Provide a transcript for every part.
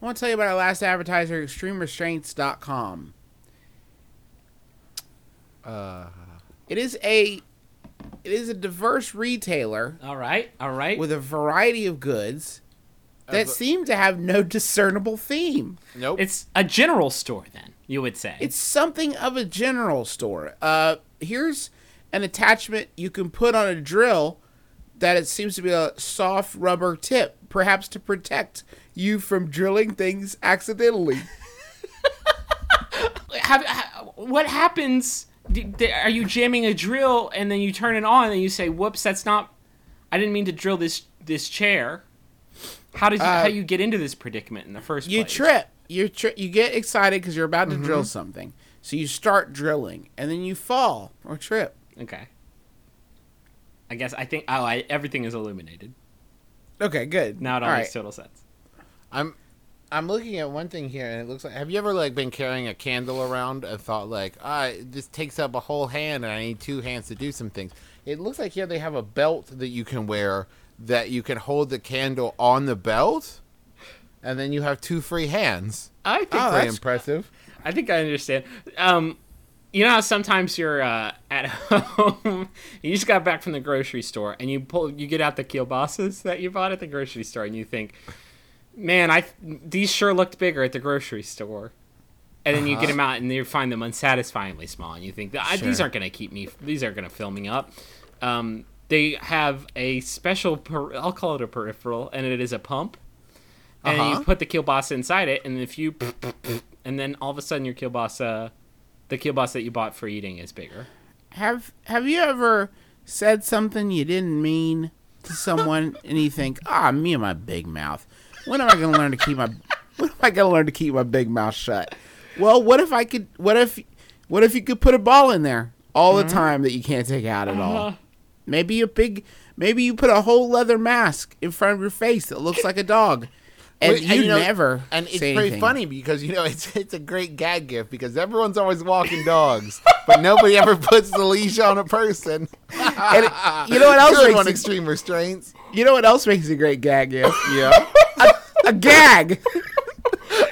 I want to tell you about our last advertiser, ExtremeRestraints.com. Uh, It is a it is a diverse retailer All right, all right. with a variety of goods that Uh, seem to have no discernible theme. nope. it's a general store, then you would say. It's something of a general store. Uh, here's an attachment you can put on a drill that it seems to be a soft rubber tip, perhaps to protect you from drilling things accidentally. Have, ha- what happens? Are you jamming a drill and then you turn it on and you say, "Whoops, that's not. I didn't mean to drill this this chair." How did you, Uh, how you get into this predicament in the first You place? trip. You tri- You get excited because you're about to drill something, so you start drilling, and then you fall or trip. Okay. I guess I think. Oh, I, everything is illuminated Okay, good. now. It all All makes right. total sense. I'm I'm looking at one thing here, and it looks like. Have you ever like been carrying a candle around and thought like, ah, this takes up a whole hand, and I need two hands to do some things? It looks like here they have a belt that you can wear that you can hold the candle on the belt, and then you have two free hands. I think. Oh, that's- impressive. I think I understand. Um, you know how sometimes you're uh, at home, you just got back from the grocery store, and you pull, you get out the kielbasa's that you bought at the grocery store, and you think, "Man, I these sure looked bigger at the grocery store." And then you get Uh-huh. them out, and you find them unsatisfyingly small, and you think, "I- "These aren't going to keep me. These aren't going to fill me up." Um, they have a special, per, I'll call it a peripheral, and it is a pump and Uh-huh. you put the kielbasa inside it, and if you, and then all of a sudden your kielbasa, the kielbasa that you bought for eating is bigger. Have Have you ever said something you didn't mean to someone, and you think, "Ah, me and my big mouth. When am I going to learn to keep my When am I going to learn to keep my big mouth shut?" Well, what if I could? What if? What if you could put a ball in there all the time that you can't take out at Uh-huh. all? Maybe a big. Maybe you put a whole leather mask in front of your face that looks like a dog, and Wait, you, know, never. And it's pretty anything. funny because you know it's it's a great gag gift because everyone's always walking dogs, but nobody ever puts the leash on a person. And it- you know what else Good makes extreme restraints. You know what else makes a great gag gift? Yeah. a gag.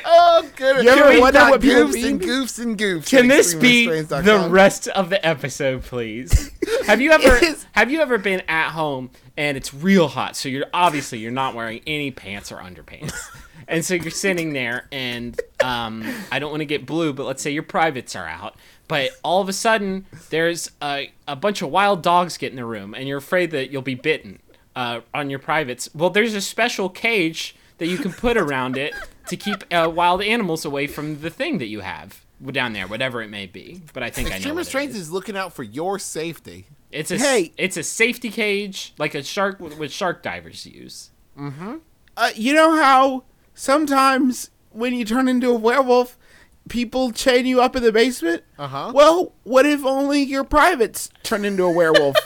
oh, good. You ever Can wonder not what goofs and goofs and goofs? Can this be the rest of the episode, please? Have you ever is- have you ever been at home and it's real hot, so you're obviously you're not wearing any pants or underpants. And so you're sitting there, and um, I don't want to get blue, but let's say your privates are out. But all of a sudden, there's a, a bunch of wild dogs get in the room, and you're afraid that you'll be bitten uh, on your privates. Well, there's a special cage that you can put around it to keep uh, wild animals away from the thing that you have down there, whatever it may be. But I think I know. Extreme what restraints is. is looking out for your safety. It's a Hey. it's a safety cage like a shark with shark divers use. Uh, you know how sometimes when you turn into a werewolf, people chain you up in the basement? Uh-huh. Well, what if only your privates turn into a werewolf?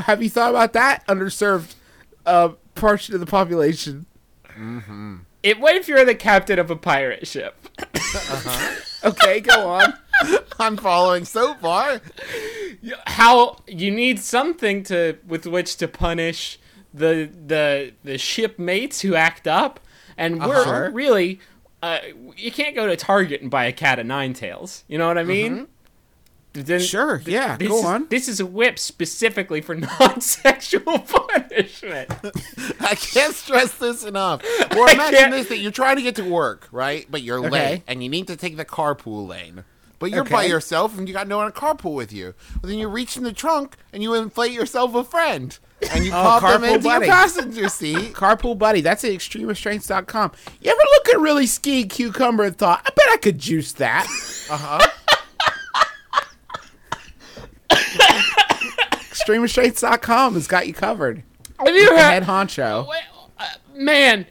Have you thought about that? Underserved uh, portion of the population. It, what if you're the captain of a pirate ship? Okay, go on. I'm following so far. How you need something to with which to punish the the the shipmates who act up, and we're Uh-huh. really uh, you can't go to Target and buy a cat of nine tails. You know what I mean? Then- Sure, yeah, This go is, on. This is a whip specifically for non-sexual punishment. I can't stress this enough. Or imagine this that you're trying to get to work, right? But you're Okay. late and you need to take the carpool lane. But you're by yourself and you got no one to carpool with you. Well, then you reach in the trunk and you inflate yourself a friend. And you pop them Oh, into buddy. your passenger seat. Carpool Buddy. That's at extremerestraints.com. You ever look at really ski cucumber and thought, I bet I could juice that? Uh-huh. extremerestraints.com has got you covered. Have you The head heard, honcho. Uh, man,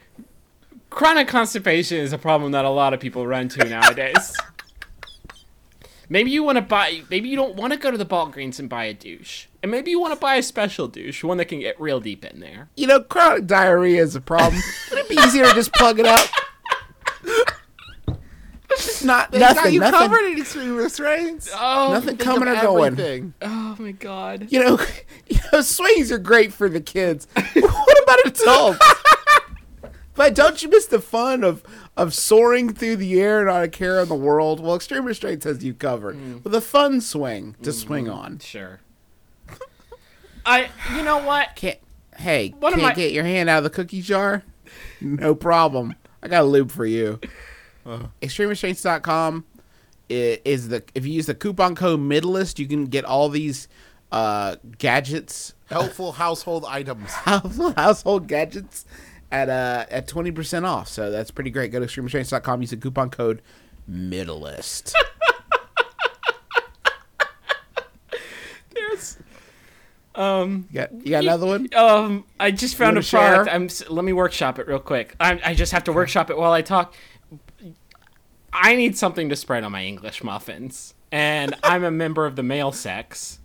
chronic constipation is a problem that a lot of people run to nowadays. maybe you want to buy. Maybe you don't want to go to the Walgreens and buy a douche, and maybe you want to buy a special douche, one that can get real deep in there. You know, chronic diarrhea is a problem. Would it be easier to just plug it up? It's not They got nothing. you nothing. covered in extreme restraints. Oh, Nothing coming or of going. everything. oh my god. You know, you know, swings are great for the kids. what about adults? but Don't you miss the fun of of soaring through the air, and not a care in the world? Well, Extreme Restraints has you covered Mm. with a fun swing to swing on. Sure. I. You know what? Can't. Hey, One of can't my- get your hand out of the cookie jar? No problem. I got a lube for you. ExtremeRestraints.com i- is the if you use the coupon code Middleist, you can get all these uh, gadgets, Helpful household items. helpful household gadgets at uh at twenty percent off. So that's pretty great. Go to ExtremeRestraints.com. Use the coupon code Middleist. There's. Um. You got, you got another one? Um. I just found a wanna share? product. I'm. Let me workshop it real quick. I. I just have to workshop it while I talk. I need something to spread on my English muffins, and I'm a member of the male sex.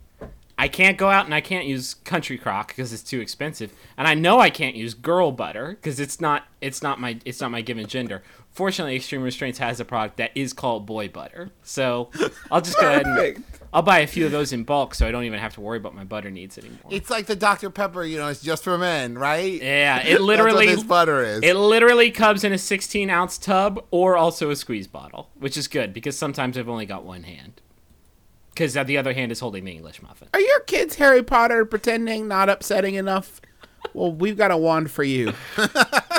I can't go out and I can't use country crock because it's too expensive, and I know I can't use girl butter because it's not it's not my it's not my given gender. Fortunately, Extreme Restraints has a product that is called boy butter, so I'll just go ahead and I'll buy a few of those in bulk, so I don't even have to worry about my butter needs anymore. It's like the Dr. Pepper, you know, it's just for men, right? yeah, it literally That's what this butter is. It literally comes in a 16 ounce tub or also a squeeze bottle, which is good because sometimes I've only got one hand. Because uh, the other hand is holding the English muffin. Are your kids Harry Potter pretending not upsetting enough? Well, we've got a wand for you.